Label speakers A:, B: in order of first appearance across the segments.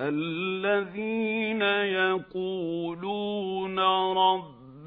A: الَّذِينَ يَقُولُونَ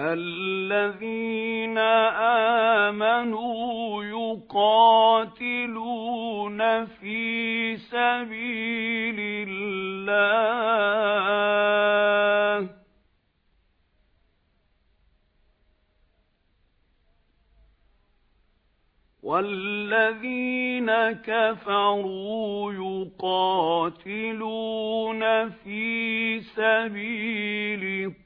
A: الَّذِينَ آمَنُوا يُقَاتِلُونَ فِي سَبِيلِ اللَّهِ. وَالَّذِينَ كَفَرُوا يُقَاتِلُونَ فِي سَبِيلِ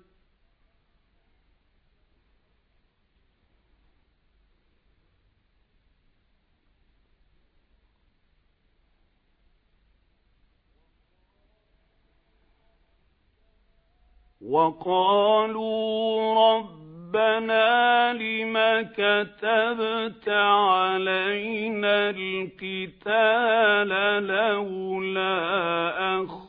A: وَقَالُوا رَبَّنَا لِمَ كَتَبْتَ عَلَيْنَا الْقِتَالَ لَوْلَا أَخَّرْتَنَا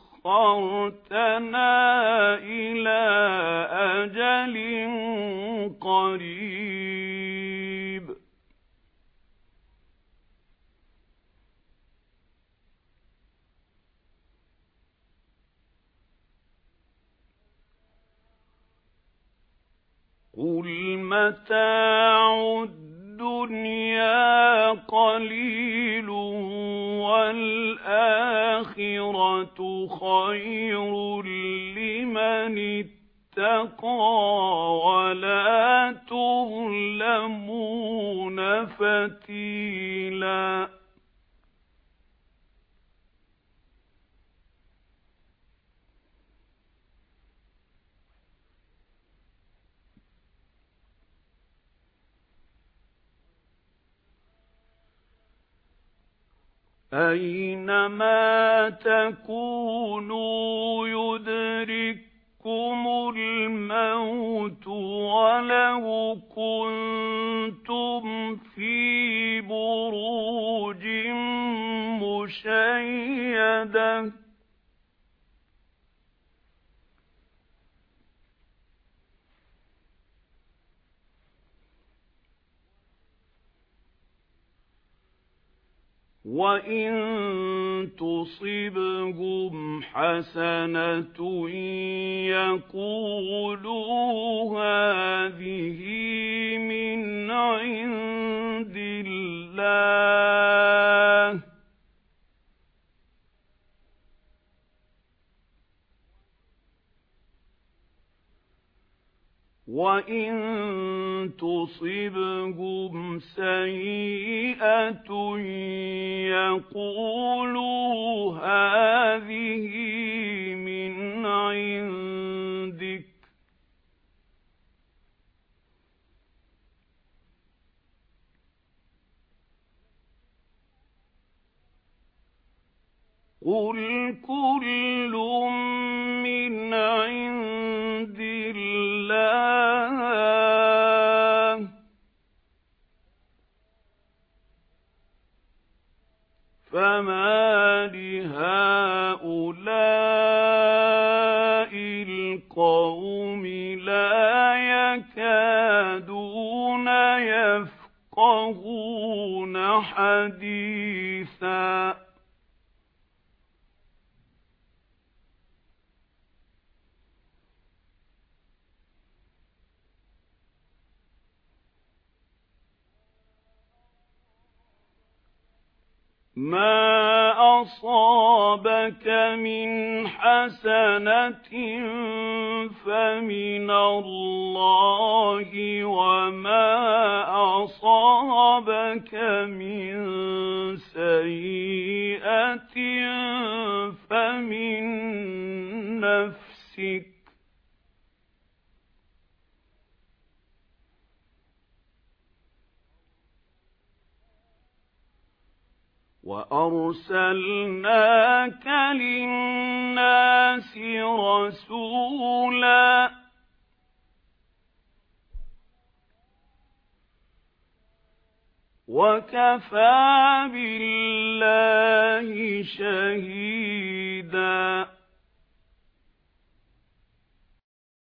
A: قُلْ مَتَاعُ الدُّنْيَا قَلِيلٌ وَالْآخِرَةُ خَيْرٌ لِّمَنِ اتَّقَىٰ وَلَا تُظْلَمُونَ فَتِيلًا أَيْنَمَا تَكُونُوا يُدْرِككُّمُ الْمَوْتُ وَلَوْ كُنتُمْ وَإِن تُصِبْهُمْ حَسَنَةٌ يَقُولُوا هَٰذِهِ مِنْ عِندِ وَإِن تُصِبْهُمْ سَيِّئَةٌ يَقُولُوا هَٰذِهِ مِنْ عِندِكَ قُلْ كُلٌّ الْقَوْمِ لَا يَكَادُونَ يَفْقَهُونَ حَدِيثًا. مَا أَصَابَكَ مِنْ حَسَنَةٍ فَمِنَ اللَّهِ وَمَا أَصَابَكَ مِنْ سَيِّئَةٍ وَأَرْسَلْنَاكَ لِلنَّاسِ رَسُولًا. وَكَفَى بِاللَّهِ شَهِيدًا.